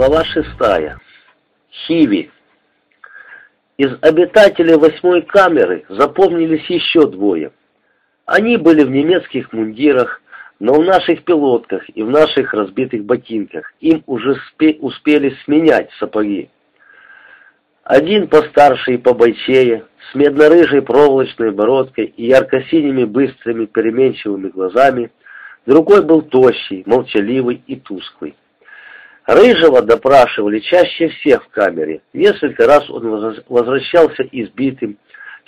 Глава шестая. Хиви. Из обитателей восьмой камеры запомнились еще двое. Они были в немецких мундирах, но в наших пилотках и в наших разбитых ботинках. Им уже успели сменять сапоги. Один постарше и побойчее, с медно-рыжей проволочной бородкой и ярко-синими быстрыми переменчивыми глазами, другой был тощий, молчаливый и тусклый. Рыжего допрашивали чаще всех в камере. Несколько раз он возвращался избитым,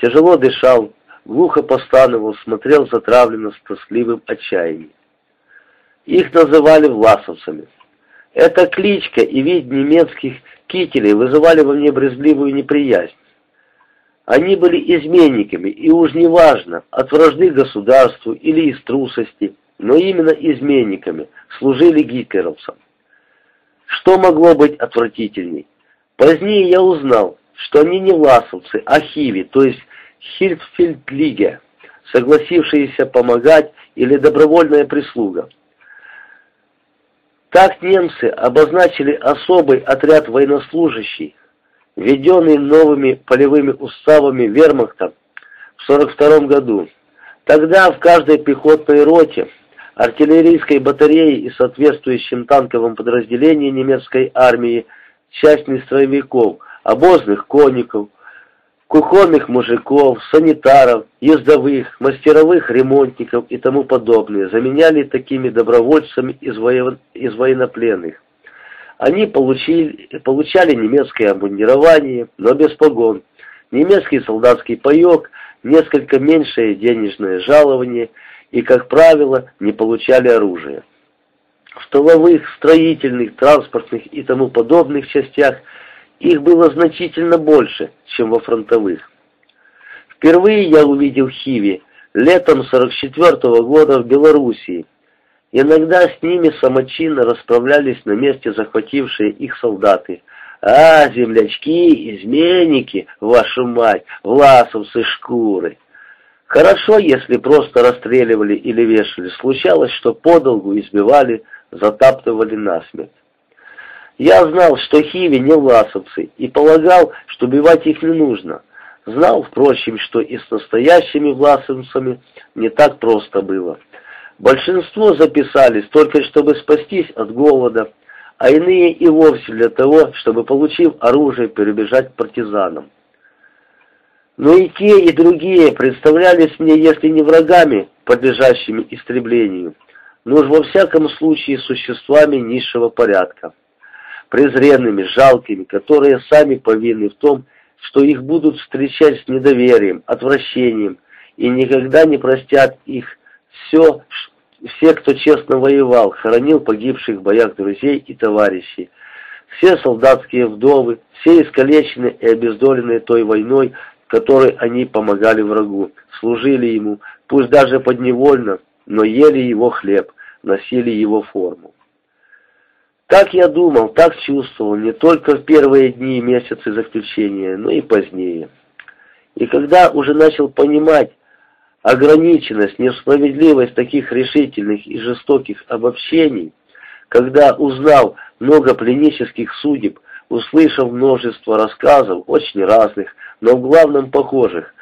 тяжело дышал, глухо постановал, смотрел затравленно с тоскливым отчаянием. Их называли власовцами. Эта кличка и вид немецких кителей вызывали во мне брезгливую неприязнь. Они были изменниками, и уж не важно, от вражды государству или из трусости, но именно изменниками служили гитлеровцам. Что могло быть отвратительней? Позднее я узнал, что они не власовцы, а хиви, то есть хильфельдлиге, согласившиеся помогать или добровольная прислуга. Так немцы обозначили особый отряд военнослужащих, введенный новыми полевыми уставами вермахта в 1942 году. Тогда в каждой пехотной роте артиллерийской батареи и соответствующим танковым подразделениям немецкой армии, частных строевиков, обозных конников, кухонных мужиков, санитаров, ездовых, мастеровых ремонтников и тому подобное заменяли такими добровольцами из, воен... из военнопленных. Они получили, получали немецкое обмундирование, но без погон, немецкий солдатский паек, несколько меньшее денежное жалование – и, как правило, не получали оружие. В столовых, строительных, транспортных и тому подобных частях их было значительно больше, чем во фронтовых. Впервые я увидел Хиви летом 44 -го года в Белоруссии. Иногда с ними самочинно расправлялись на месте захватившие их солдаты. «А, землячки, изменники, вашу мать, власовцы шкуры!» Хорошо, если просто расстреливали или вешали. Случалось, что подолгу избивали, затаптывали насмерть. Я знал, что хиви не власовцы, и полагал, что убивать их не нужно. Знал, впрочем, что и с настоящими власовцами не так просто было. Большинство записались только чтобы спастись от голода, а иные и вовсе для того, чтобы, получив оружие, перебежать к партизанам. Но и те, и другие представлялись мне, если не врагами, подлежащими истреблению, но уж во всяком случае существами низшего порядка, презренными, жалкими, которые сами повинны в том, что их будут встречать с недоверием, отвращением, и никогда не простят их все, все, кто честно воевал, хоронил погибших в боях друзей и товарищей, все солдатские вдовы, все искалеченные и обездоленные той войной, которой они помогали врагу, служили ему, пусть даже подневольно, но ели его хлеб, носили его форму. Так я думал, так чувствовал, не только в первые дни и месяцы заключения, но и позднее. И когда уже начал понимать ограниченность, несправедливость таких решительных и жестоких обобщений, когда узнал много пленических судеб, услышав множество рассказов, очень разных, но в главном похожих,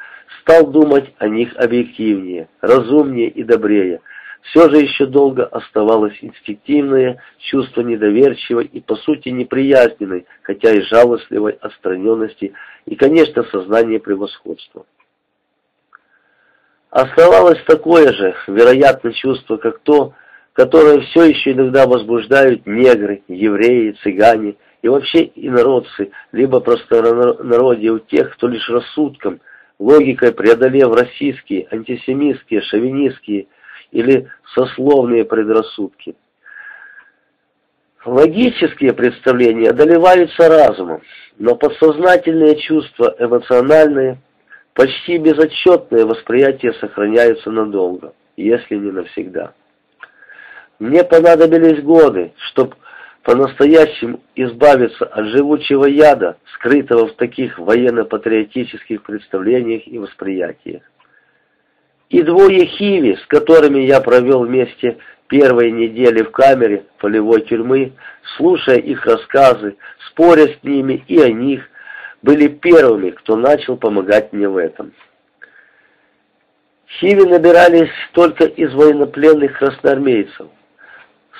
стал думать о них объективнее, разумнее и добрее. Все же еще долго оставалось инстинктивное чувство недоверчивой и, по сути, неприязненной, хотя и жалостливой отстраненности и, конечно, сознание превосходства. Оставалось такое же, вероятно, чувство, как то, которое все еще иногда возбуждают негры, евреи, цыгане – и вообще инородцы, либо простонародье у тех, кто лишь рассудком, логикой преодолев российские, антисемитские, шовинистские или сословные предрассудки. Логические представления одолеваются разумом, но подсознательные чувства, эмоциональные, почти безотчетные восприятия сохраняются надолго, если не навсегда. Мне понадобились годы, чтобы по-настоящему избавиться от живучего яда, скрытого в таких военно-патриотических представлениях и восприятиях. И двое хиви, с которыми я провел вместе первые недели в камере полевой тюрьмы, слушая их рассказы, споря с ними и о них, были первыми, кто начал помогать мне в этом. Хиви набирались только из военнопленных красноармейцев.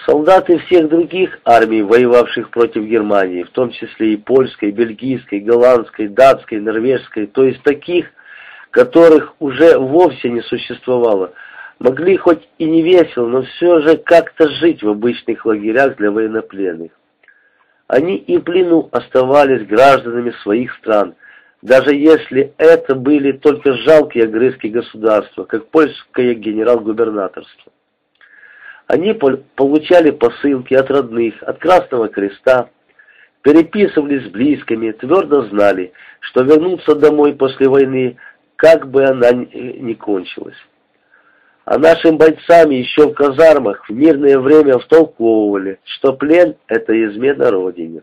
Солдаты всех других армий, воевавших против Германии, в том числе и польской, бельгийской, голландской, датской, норвежской, то есть таких, которых уже вовсе не существовало, могли хоть и не весело, но все же как-то жить в обычных лагерях для военнопленных. Они и в плену оставались гражданами своих стран, даже если это были только жалкие огрызки государства, как польское генерал-губернаторство. Они получали посылки от родных, от Красного Креста, переписывались с близкими, твердо знали, что вернуться домой после войны, как бы она ни кончилась. А нашим бойцам еще в казармах в мирное время втолковывали, что плен – это измена Родине.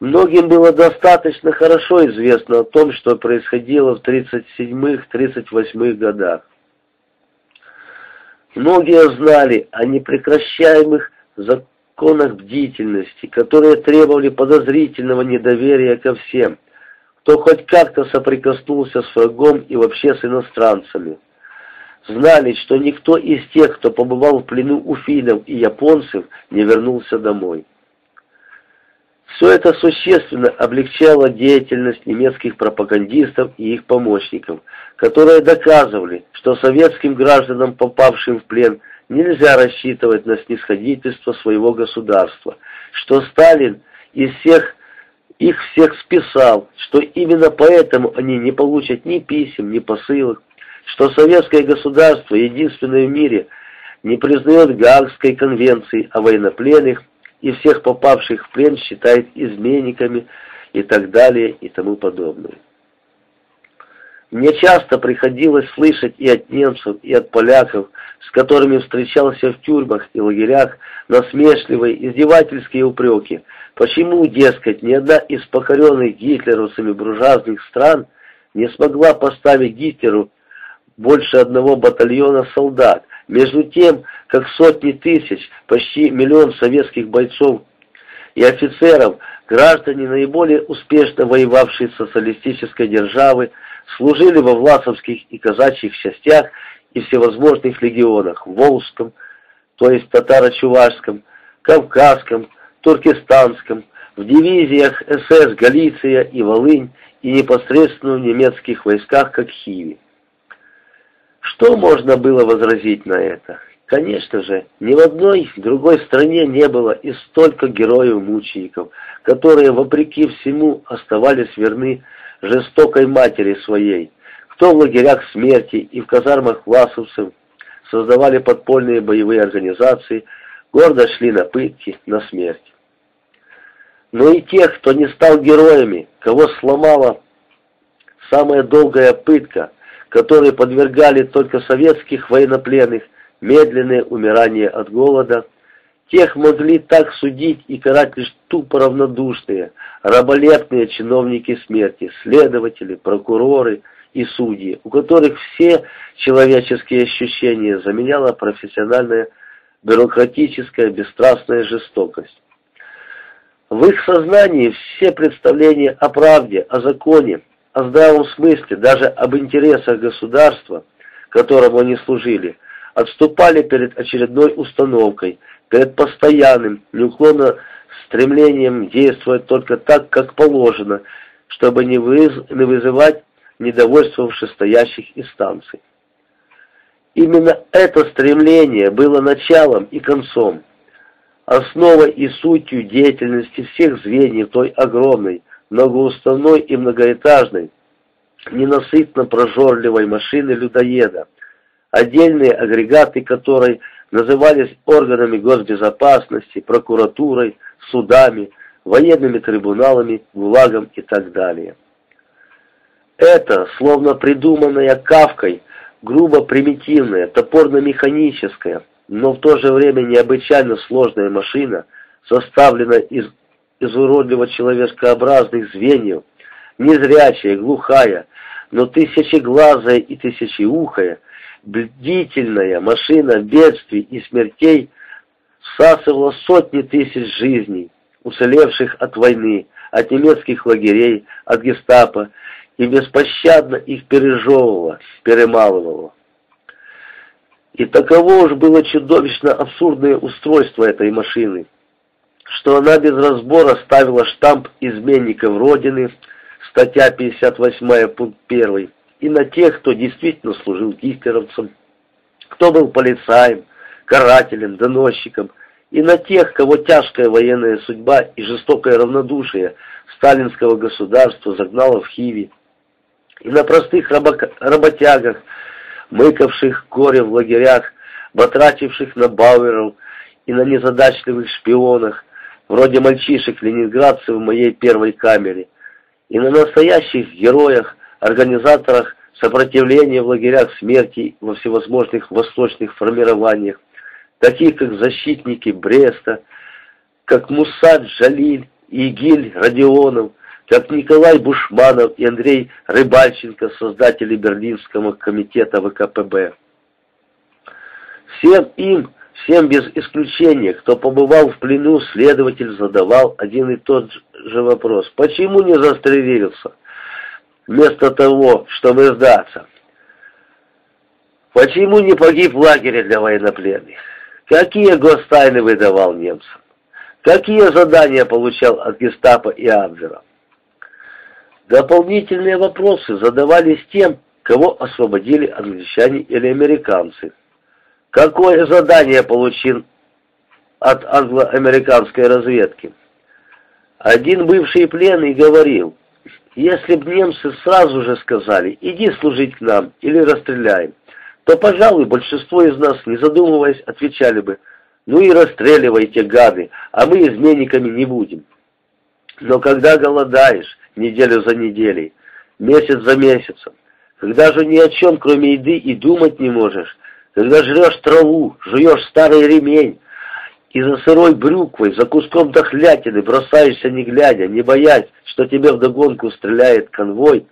Многим было достаточно хорошо известно о том, что происходило в 37-38 годах. Многие знали о непрекращаемых законах бдительности, которые требовали подозрительного недоверия ко всем, кто хоть как-то соприкоснулся с врагом и вообще с иностранцами. Знали, что никто из тех, кто побывал в плену у финнов и японцев, не вернулся домой. Все это существенно облегчало деятельность немецких пропагандистов и их помощников, которые доказывали, что советским гражданам, попавшим в плен, нельзя рассчитывать на снисходительство своего государства, что Сталин из всех их всех списал, что именно поэтому они не получат ни писем, ни посылок, что советское государство, единственное в мире, не признает Гаагской конвенции о военнопленных и всех попавших в плен считает изменниками и так далее и тому подобное. Мне часто приходилось слышать и от немцев, и от поляков, с которыми встречался в тюрьмах и лагерях, насмешливые, издевательские упреки. Почему, дескать, ни одна из покоренных гитлеровцами буржуазных стран не смогла поставить Гитлеру больше одного батальона солдат, между тем, как сотни тысяч, почти миллион советских бойцов и офицеров, граждане наиболее успешно воевавшие с социалистической державы, служили во власовских и казачьих частях и всевозможных легионах, Волжском, то есть татаро-чувашском, Кавказском, Туркестанском, в дивизиях СС Галиция и Волынь и непосредственно в немецких войсках, как Хиви. Что можно было возразить на это? Конечно же, ни в одной другой стране не было и столько героев-мучеников, которые, вопреки всему, оставались верны жестокой матери своей, кто в лагерях смерти и в казармах власовцев создавали подпольные боевые организации, гордо шли на пытки, на смерть. Но и тех, кто не стал героями, кого сломала самая долгая пытка – которые подвергали только советских военнопленных медленное умирание от голода, тех могли так судить и карать лишь тупо равнодушные, раболепные чиновники смерти, следователи, прокуроры и судьи, у которых все человеческие ощущения заменяла профессиональная бюрократическая бесстрастная жестокость. В их сознании все представления о правде, о законе, о здравом смысле, даже об интересах государства, которому они служили, отступали перед очередной установкой, перед постоянным, неуклонно стремлением действовать только так, как положено, чтобы не, выз не вызывать недовольство вышестоящих инстанций. Именно это стремление было началом и концом, основой и сутью деятельности всех звеньев той огромной, многоуставной и многоэтажной, ненасытно прожорливой машины-людоеда, отдельные агрегаты которой назывались органами госбезопасности, прокуратурой, судами, военными трибуналами, ГУЛАГом и так далее. Это, словно придуманная Кавкой, грубо примитивная, топорно-механическая, но в то же время необычайно сложная машина, составленная из из уродливо человекообразных звеньев, незрячая, глухая, но тысячеглазая и тысячеухая, бдительная машина бедствий и смертей всасывала сотни тысяч жизней, уцелевших от войны, от немецких лагерей, от гестапо, и беспощадно их пережевывала, перемалывала. И таково уж было чудовищно абсурдное устройство этой машины, что она без разбора ставила штамп изменников Родины, статья 58, пункт 1, и на тех, кто действительно служил гитлеровцам, кто был полицаем, карателем, доносчиком, и на тех, кого тяжкая военная судьба и жестокое равнодушие сталинского государства загнало в Хиви, и на простых работягах, мыкавших горе в лагерях, батрачивших на Бауэров и на незадачливых шпионах, вроде мальчишек-ленинградцев в моей первой камере, и на настоящих героях, организаторах сопротивления в лагерях смерти во всевозможных восточных формированиях, таких как защитники Бреста, как Мусад Джалиль Игиль Родионов, как Николай Бушманов и Андрей Рыбальченко, создатели Берлинского комитета ВКПБ. Всем им, всем без исключения, кто побывал в плену, следователь задавал один и тот же вопрос. Почему не застрелился? Вместо того, чтобы сдаться. Почему не погиб в лагере для военнопленных? Какие гостайны выдавал немцам? Какие задания получал от гестапо и Абвера? Дополнительные вопросы задавались тем, кого освободили англичане или американцы. Какое задание получил от англо-американской разведки? Один бывший пленный говорил, если б немцы сразу же сказали, иди служить к нам или расстреляем, то, пожалуй, большинство из нас, не задумываясь, отвечали бы, ну и расстреливайте, гады, а мы изменниками не будем. Но когда голодаешь, неделю за неделей, месяц за месяцем. Когда же ни о чем, кроме еды, и думать не можешь, когда жрешь траву, жуешь старый ремень, и за сырой брюквой, за куском дохлятины бросаешься не глядя, не боясь, что тебе вдогонку стреляет конвой,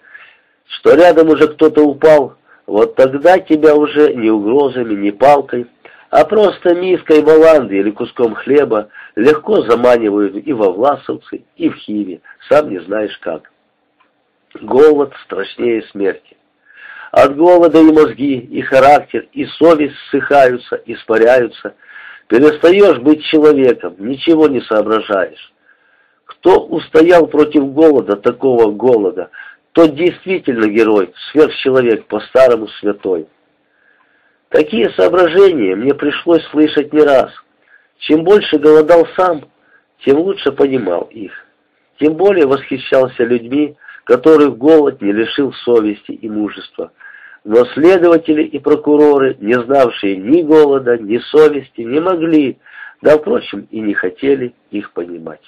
что рядом уже кто-то упал, вот тогда тебя уже ни угрозами, ни палкой, а просто миской баланды или куском хлеба легко заманивают и во Власовцы, и в Хиве, сам не знаешь как. Голод страшнее смерти. От голода и мозги, и характер, и совесть ссыхаются, испаряются. Перестаешь быть человеком, ничего не соображаешь. Кто устоял против голода, такого голода, тот действительно герой, сверхчеловек, по-старому святой. Такие соображения мне пришлось слышать не раз. Чем больше голодал сам, тем лучше понимал их. Тем более восхищался людьми, которых голод не лишил совести и мужества. Но следователи и прокуроры, не знавшие ни голода, ни совести, не могли, да, впрочем, и не хотели их понимать.